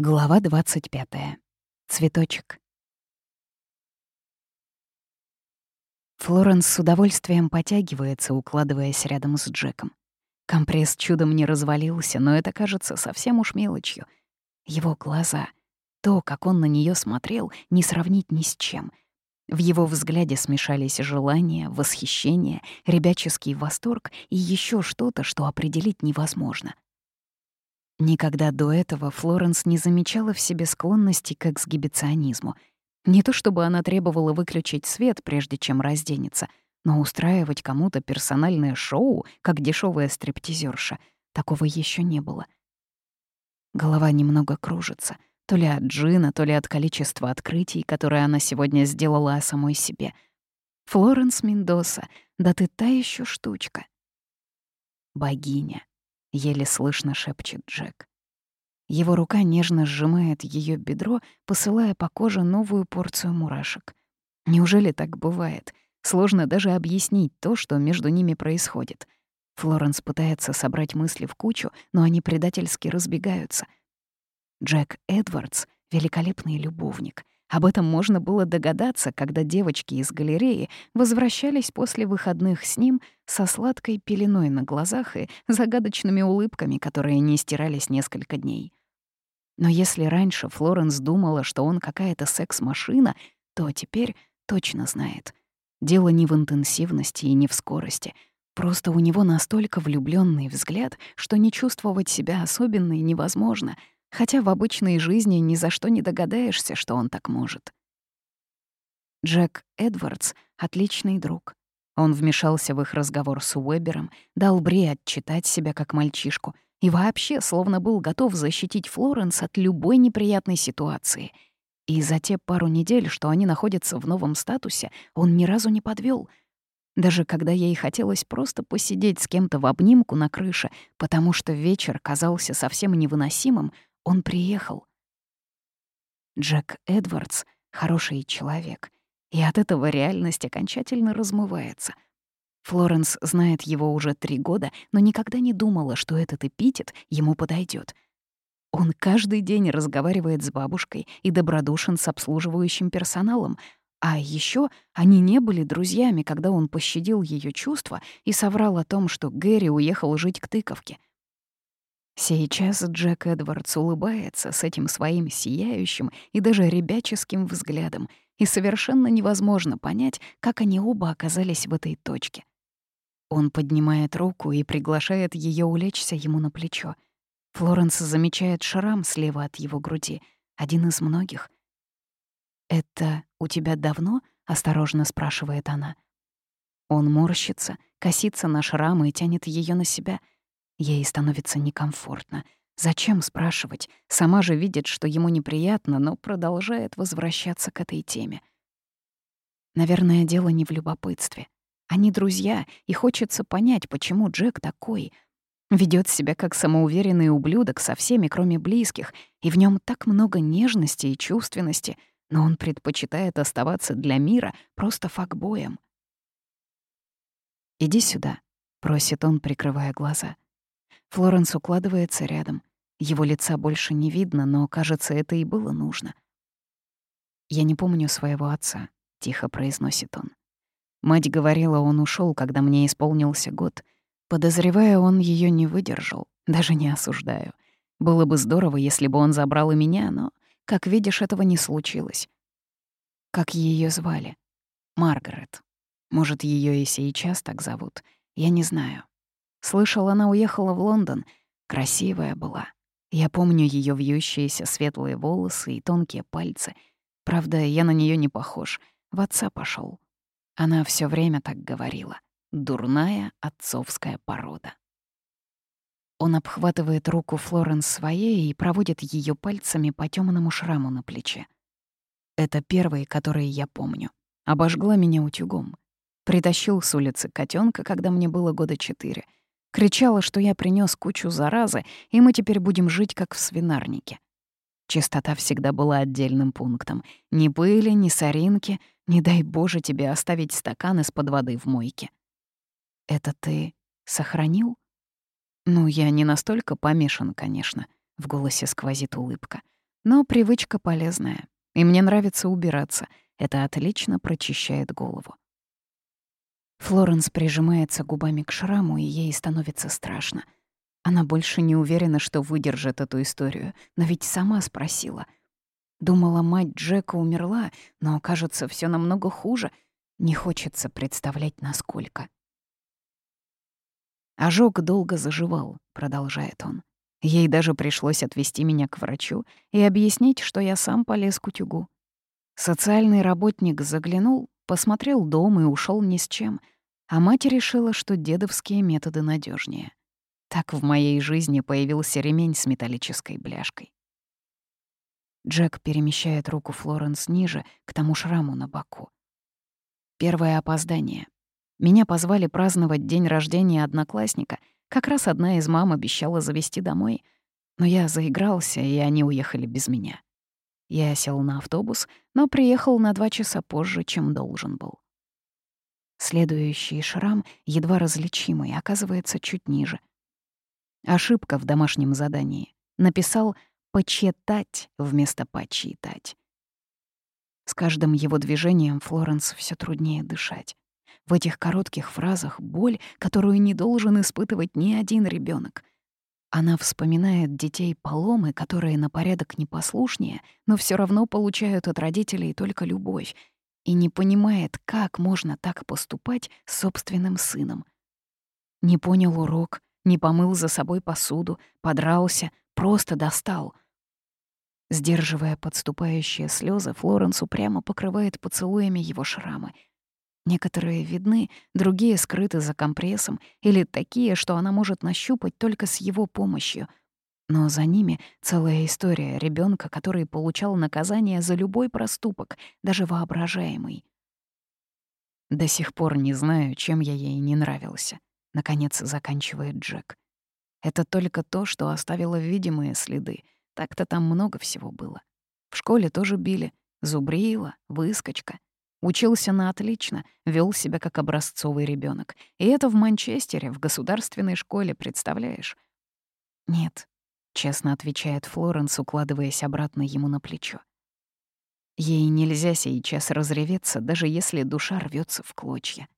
Глава 25. Цветочек. Флоренс с удовольствием потягивается, укладываясь рядом с Джеком. Компресс чудом не развалился, но это кажется совсем уж мелочью. Его глаза, то, как он на нее смотрел, не сравнить ни с чем. В его взгляде смешались желание, восхищение, ребяческий восторг и еще что-то, что определить невозможно — Никогда до этого Флоренс не замечала в себе склонности к эксгибиционизму. Не то чтобы она требовала выключить свет, прежде чем разденется, но устраивать кому-то персональное шоу, как дешевая стриптизерша, такого еще не было. Голова немного кружится, то ли от джина, то ли от количества открытий, которые она сегодня сделала о самой себе. Флоренс Мендоса, да ты та еще штучка. Богиня. — еле слышно шепчет Джек. Его рука нежно сжимает ее бедро, посылая по коже новую порцию мурашек. Неужели так бывает? Сложно даже объяснить то, что между ними происходит. Флоренс пытается собрать мысли в кучу, но они предательски разбегаются. Джек Эдвардс — великолепный любовник — об этом можно было догадаться, когда девочки из галереи возвращались после выходных с ним со сладкой пеленой на глазах и загадочными улыбками, которые не стирались несколько дней. Но если раньше Флоренс думала, что он какая-то секс-машина, то теперь точно знает. Дело не в интенсивности и не в скорости. Просто у него настолько влюбленный взгляд, что не чувствовать себя особенной невозможно — хотя в обычной жизни ни за что не догадаешься, что он так может. Джек Эдвардс — отличный друг. Он вмешался в их разговор с Уэбером, дал Бри отчитать себя как мальчишку и вообще словно был готов защитить Флоренс от любой неприятной ситуации. И за те пару недель, что они находятся в новом статусе, он ни разу не подвел. Даже когда ей хотелось просто посидеть с кем-то в обнимку на крыше, потому что вечер казался совсем невыносимым, он приехал. Джек Эдвардс — хороший человек, и от этого реальность окончательно размывается. Флоренс знает его уже три года, но никогда не думала, что этот эпитет ему подойдет. Он каждый день разговаривает с бабушкой и добродушен с обслуживающим персоналом, а еще они не были друзьями, когда он пощадил ее чувства и соврал о том, что Гэри уехал жить к тыковке — Сейчас Джек Эдвардс улыбается с этим своим сияющим и даже ребяческим взглядом, и совершенно невозможно понять, как они оба оказались в этой точке. Он поднимает руку и приглашает ее улечься ему на плечо. Флоренс замечает шрам слева от его груди, один из многих. «Это у тебя давно?» — осторожно спрашивает она. Он морщится, косится на шрам и тянет ее на себя — Ей становится некомфортно. Зачем спрашивать? Сама же видит, что ему неприятно, но продолжает возвращаться к этой теме. Наверное, дело не в любопытстве. Они друзья, и хочется понять, почему Джек такой. Ведет себя как самоуверенный ублюдок со всеми, кроме близких, и в нем так много нежности и чувственности, но он предпочитает оставаться для мира просто факбоем. «Иди сюда», — просит он, прикрывая глаза. Флоренс укладывается рядом. Его лица больше не видно, но, кажется, это и было нужно. «Я не помню своего отца», — тихо произносит он. Мать говорила, он ушел, когда мне исполнился год. Подозревая, он ее не выдержал, даже не осуждаю. Было бы здорово, если бы он забрал и меня, но, как видишь, этого не случилось. Как ее звали? Маргарет. Может, ее и сейчас так зовут. Я не знаю. Слышал, она уехала в Лондон. Красивая была. Я помню ее вьющиеся светлые волосы и тонкие пальцы. Правда, я на нее не похож. В отца пошел. Она все время так говорила. Дурная отцовская порода. Он обхватывает руку Флоренс своей и проводит ее пальцами по темному шраму на плече. Это первый, который я помню. Обожгла меня утюгом. Притащил с улицы котенка, когда мне было года четыре — Кричала, что я принес кучу заразы, и мы теперь будем жить как в свинарнике. Чистота всегда была отдельным пунктом. Ни пыли, ни соринки, не дай Боже тебе оставить стакан из-под воды в мойке. Это ты сохранил? Ну, я не настолько помешан, конечно. В голосе сквозит улыбка. Но привычка полезная, и мне нравится убираться. Это отлично прочищает голову. Флоренс прижимается губами к шраму, и ей становится страшно. Она больше не уверена, что выдержит эту историю, но ведь сама спросила. Думала, мать Джека умерла, но, кажется, все намного хуже. Не хочется представлять, насколько. Ожог долго заживал, продолжает он. Ей даже пришлось отвезти меня к врачу и объяснить, что я сам полез к утюгу. Социальный работник заглянул, посмотрел дом и ушел ни с чем, а мать решила, что дедовские методы надежнее. Так в моей жизни появился ремень с металлической бляшкой. Джек перемещает руку Флоренс ниже, к тому шраму на боку. Первое опоздание. Меня позвали праздновать день рождения одноклассника. Как раз одна из мам обещала завести домой. Но я заигрался, и они уехали без меня. Я сел на автобус, но приехал на два часа позже, чем должен был. Следующий шрам, едва различимый, оказывается чуть ниже. Ошибка в домашнем задании. Написал «почитать» вместо «почитать». С каждым его движением Флоренс все труднее дышать. В этих коротких фразах боль, которую не должен испытывать ни один ребенок. Она вспоминает детей поломы, которые на порядок непослушнее, но все равно получают от родителей только любовь, и не понимает, как можно так поступать с собственным сыном. Не понял урок, не помыл за собой посуду, подрался, просто достал. Сдерживая подступающие слезы, Флоренс упрямо покрывает поцелуями его шрамы — Некоторые видны, другие скрыты за компрессом или такие, что она может нащупать только с его помощью. Но за ними целая история ребенка, который получал наказание за любой проступок, даже воображаемый. До сих пор не знаю, чем я ей не нравился. Наконец заканчивает Джек. Это только то, что оставило видимые следы. Так-то там много всего было. В школе тоже били. Зубрила, выскочка. Учился на отлично, вел себя как образцовый ребенок. И это в Манчестере, в государственной школе, представляешь? Нет, честно отвечает Флоренс, укладываясь обратно ему на плечо. Ей нельзя сейчас разреветься, даже если душа рвется в клочья.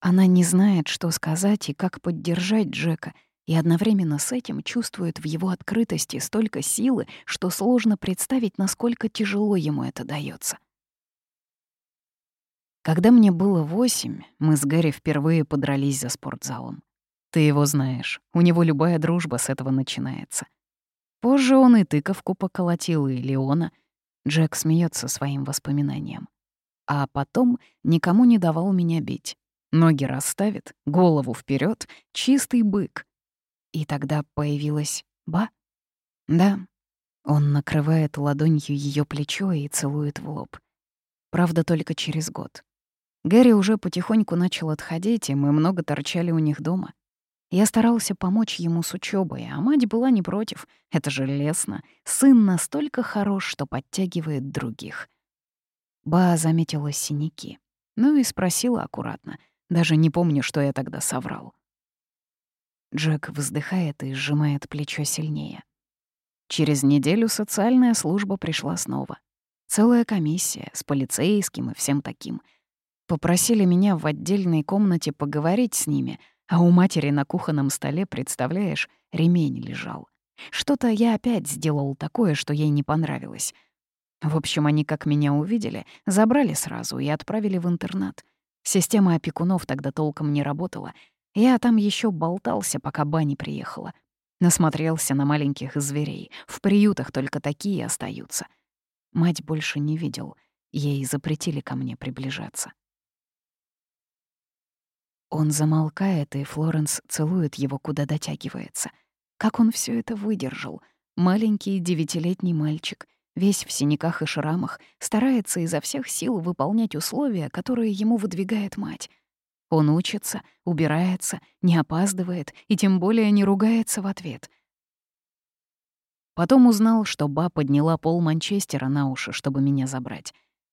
Она не знает, что сказать и как поддержать Джека, и одновременно с этим чувствует в его открытости столько силы, что сложно представить, насколько тяжело ему это дается. Когда мне было восемь, мы с Гэри впервые подрались за спортзалом. Ты его знаешь, у него любая дружба с этого начинается. Позже он и тыковку поколотил, и Леона. Джек смеется своим воспоминаниям. А потом никому не давал меня бить. Ноги расставит, голову вперед, чистый бык. И тогда появилась Ба? Да. Он накрывает ладонью ее плечо и целует в лоб. Правда, только через год. Гэри уже потихоньку начал отходить, и мы много торчали у них дома. Я старался помочь ему с учебой, а мать была не против. Это же лестно. Сын настолько хорош, что подтягивает других. Ба заметила синяки. Ну и спросила аккуратно. Даже не помню, что я тогда соврал. Джек вздыхает и сжимает плечо сильнее. Через неделю социальная служба пришла снова. Целая комиссия с полицейским и всем таким — Попросили меня в отдельной комнате поговорить с ними, а у матери на кухонном столе, представляешь, ремень лежал. Что-то я опять сделал такое, что ей не понравилось. В общем, они, как меня увидели, забрали сразу и отправили в интернат. Система опекунов тогда толком не работала. Я там еще болтался, пока Бани приехала. Насмотрелся на маленьких зверей. В приютах только такие остаются. Мать больше не видел. Ей запретили ко мне приближаться. Он замолкает, и Флоренс целует его, куда дотягивается. Как он все это выдержал? Маленький девятилетний мальчик, весь в синяках и шрамах, старается изо всех сил выполнять условия, которые ему выдвигает мать. Он учится, убирается, не опаздывает и тем более не ругается в ответ. Потом узнал, что Ба подняла пол Манчестера на уши, чтобы меня забрать.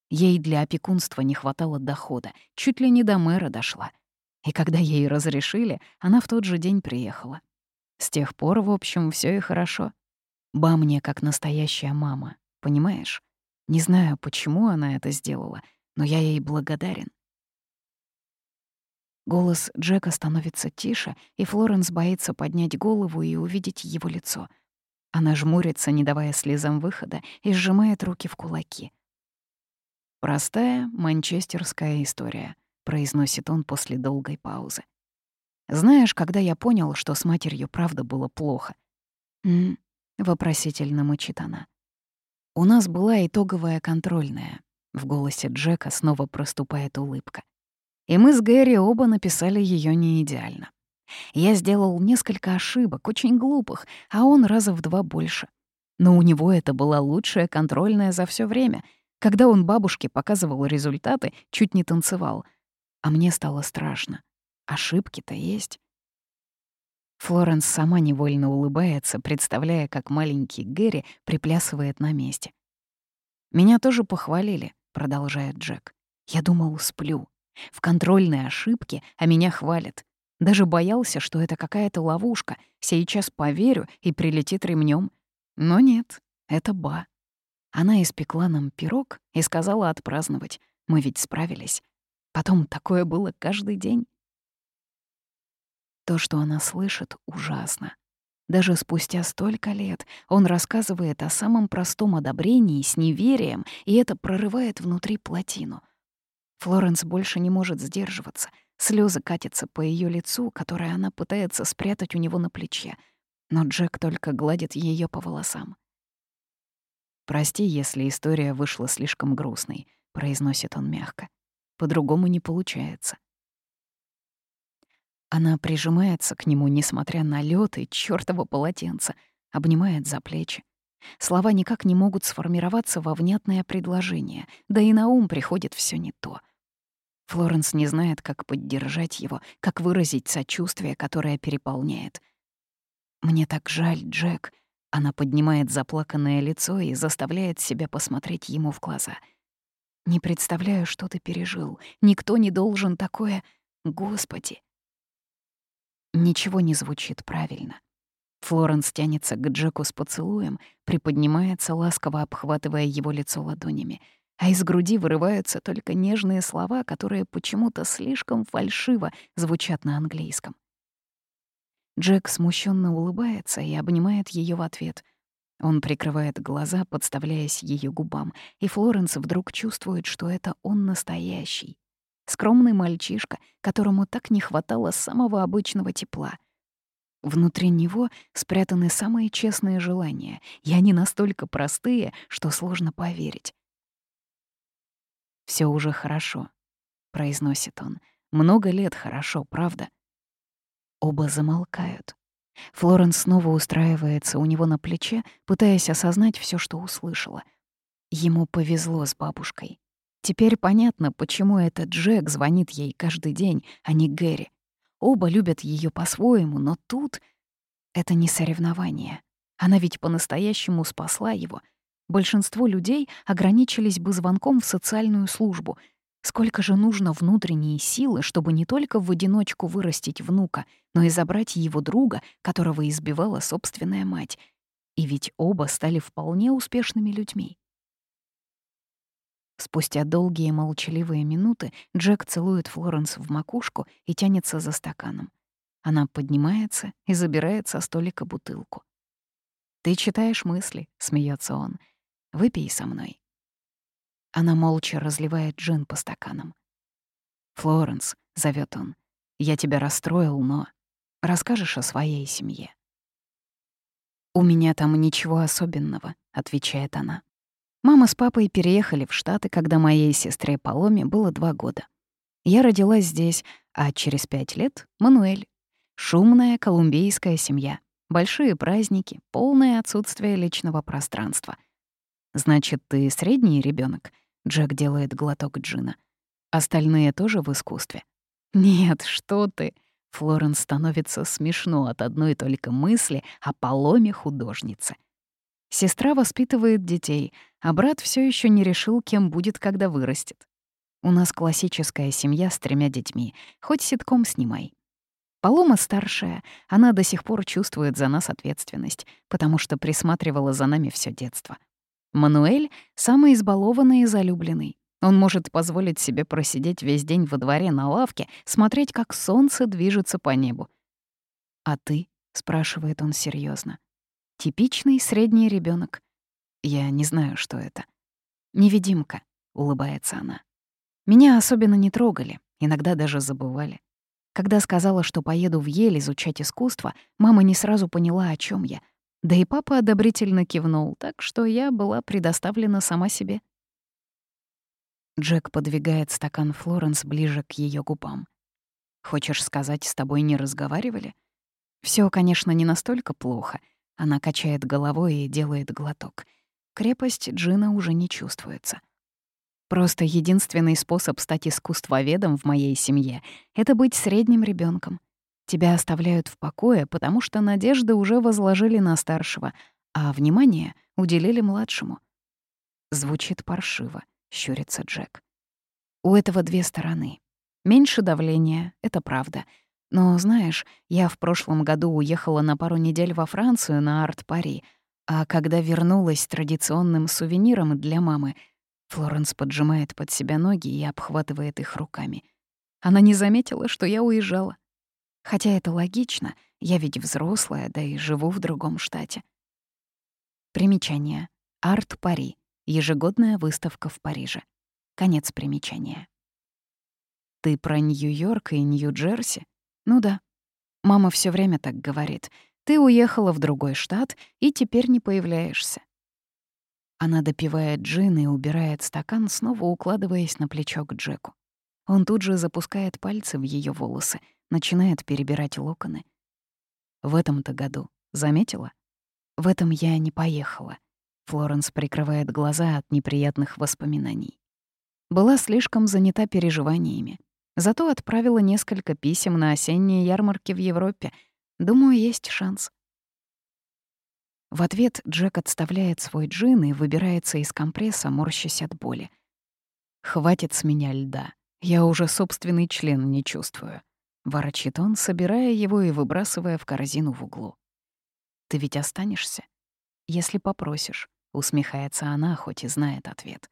Ей для опекунства не хватало дохода, чуть ли не до мэра дошла — и когда ей разрешили, она в тот же день приехала. С тех пор, в общем, все и хорошо. Ба мне как настоящая мама. понимаешь? Не знаю, почему она это сделала, но я ей благодарен. Голос Джека становится тише, и Флоренс боится поднять голову и увидеть его лицо. Она жмурится, не давая слезам выхода, и сжимает руки в кулаки. «Простая манчестерская история», — произносит он после долгой паузы. «Знаешь, когда я понял, что с матерью правда было плохо?» «М-м», вопросительно мычит она. «У нас была итоговая контрольная». В голосе Джека снова проступает улыбка. И мы с Гэри оба написали ее не идеально. Я сделал несколько ошибок, очень глупых, а он раза в два больше. Но у него это была лучшая контрольная за все время. Когда он бабушке показывал результаты, чуть не танцевал. А мне стало страшно. Ошибки-то есть. Флоренс сама невольно улыбается, представляя, как маленький Гэри приплясывает на месте. «Меня тоже похвалили», — продолжает Джек. «Я думал, сплю. В контрольной ошибке, а меня хвалят. Даже боялся, что это какая-то ловушка. Сейчас поверю и прилетит ремнем. Но нет, это Ба. Она испекла нам пирог и сказала отпраздновать. Мы ведь справились. Потом такое было каждый день. То, что она слышит, ужасно. Даже спустя столько лет он рассказывает о самом простом одобрении с неверием, и это прорывает внутри плотину — Флоренс больше не может сдерживаться. Слезы катятся по ее лицу, которое она пытается спрятать у него на плече. Но Джек только гладит ее по волосам. «Прости, если история вышла слишком грустной», — произносит он мягко. «По-другому не получается». Она прижимается к нему, несмотря на лед и чёртово полотенце, обнимает за плечи. Слова никак не могут сформироваться во внятное предложение, да и на ум приходит все не то — Флоренс не знает, как поддержать его, как выразить сочувствие, которое переполняет. «Мне так жаль, Джек». Она поднимает заплаканное лицо и заставляет себя посмотреть ему в глаза. «Не представляю, что ты пережил. Никто не должен такое... Господи!» Ничего не звучит правильно. Флоренс тянется к Джеку с поцелуем, приподнимается, ласково обхватывая его лицо ладонями — а из груди вырываются только нежные слова, которые почему-то слишком фальшиво звучат на английском. Джек смущенно улыбается и обнимает ее в ответ. Он прикрывает глаза, подставляясь ее губам, и Флоренс вдруг чувствует, что это он настоящий. Скромный мальчишка, которому так не хватало самого обычного тепла. Внутри него спрятаны самые честные желания, и они настолько простые, что сложно поверить. Все уже хорошо», — произносит он. «Много лет хорошо, правда?» Оба замолкают. Флоренс снова устраивается у него на плече, пытаясь осознать все, что услышала. Ему повезло с бабушкой. Теперь понятно, почему этот Джек звонит ей каждый день, а не Гэри. Оба любят ее по-своему, но тут это не соревнование. Она ведь по-настоящему спасла его — Большинство людей ограничились бы звонком в социальную службу. Сколько же нужно внутренней силы, чтобы не только в одиночку вырастить внука, но и забрать его друга, которого избивала собственная мать. И ведь оба стали вполне успешными людьми. Спустя долгие молчаливые минуты Джек целует Флоренс в макушку и тянется за стаканом. Она поднимается и забирает со столика бутылку. «Ты читаешь мысли», — смеется он. Выпей со мной». Она молча разливает джин по стаканам. «Флоренс», — зовет он, — «я тебя расстроил, но расскажешь о своей семье». «У меня там ничего особенного», — отвечает она. Мама с папой переехали в Штаты, когда моей сестре Паломе было два года. Я родилась здесь, а через пять лет — Мануэль. Шумная колумбийская семья. Большие праздники, полное отсутствие личного пространства — «Значит, ты средний ребенок? Джек делает глоток джина. «Остальные тоже в искусстве?» «Нет, что ты!» Флоренс становится смешно от одной только мысли о поломе художницы. Сестра воспитывает детей, а брат все еще не решил, кем будет, когда вырастет. У нас классическая семья с тремя детьми, хоть ситком снимай. Полома старшая, она до сих пор чувствует за нас ответственность, потому что присматривала за нами все детство. Мануэль — самый избалованный и залюбленный. Он может позволить себе просидеть весь день во дворе на лавке, смотреть, как солнце движется по небу. «А ты?» — спрашивает он серьезно. «Типичный средний ребенок. Я не знаю, что это. Невидимка», — улыбается она. «Меня особенно не трогали, иногда даже забывали. Когда сказала, что поеду в Ель изучать искусство, мама не сразу поняла, о чем я. Да и папа одобрительно кивнул, так что я была предоставлена сама себе. Джек подвигает стакан Флоренс ближе к ее губам. «Хочешь сказать, с тобой не разговаривали?» Все, конечно, не настолько плохо. Она качает головой и делает глоток. Крепость Джина уже не чувствуется. Просто единственный способ стать искусствоведом в моей семье — это быть средним ребенком. Тебя оставляют в покое, потому что надежды уже возложили на старшего, а внимание уделили младшему. Звучит паршиво, щурится Джек. У этого две стороны. Меньше давления — это правда. Но, знаешь, я в прошлом году уехала на пару недель во Францию на арт-пари, а когда вернулась с традиционным сувениром для мамы — Флоренс поджимает под себя ноги и обхватывает их руками. Она не заметила, что я уезжала. Хотя это логично, я ведь взрослая, да и живу в другом штате. Примечание. Арт Пари. Ежегодная выставка в Париже. Конец примечания. Ты про Нью-Йорк и Нью-Джерси? Ну да. Мама все время так говорит. Ты уехала в другой штат и теперь не появляешься. Она допивает джин и убирает стакан, снова укладываясь на плечо к Джеку. Он тут же запускает пальцы в ее волосы, начинает перебирать локоны. В этом-то году, заметила? В этом я не поехала. Флоренс прикрывает глаза от неприятных воспоминаний. Была слишком занята переживаниями. Зато отправила несколько писем на осенние ярмарки в Европе. Думаю, есть шанс. В ответ Джек отставляет свой джин и выбирается из компресса, морщась от боли. «Хватит с меня льда. Я уже собственный член не чувствую», — ворочит он, собирая его и выбрасывая в корзину в углу. «Ты ведь останешься?» «Если попросишь», — усмехается она, хоть и знает ответ.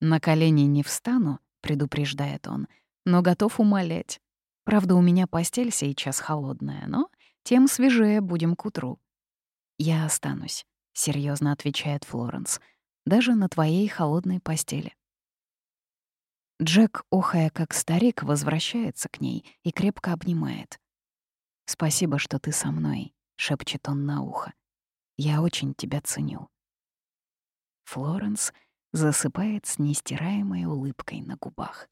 «На колени не встану», — предупреждает он, «но готов умолять. Правда, у меня постель сейчас холодная, но тем свежее будем к утру». «Я останусь», — серьезно отвечает Флоренс, «даже на твоей холодной постели». Джек, охая как старик, возвращается к ней и крепко обнимает. «Спасибо, что ты со мной», — шепчет он на ухо. «Я очень тебя ценю». Флоренс засыпает с нестираемой улыбкой на губах.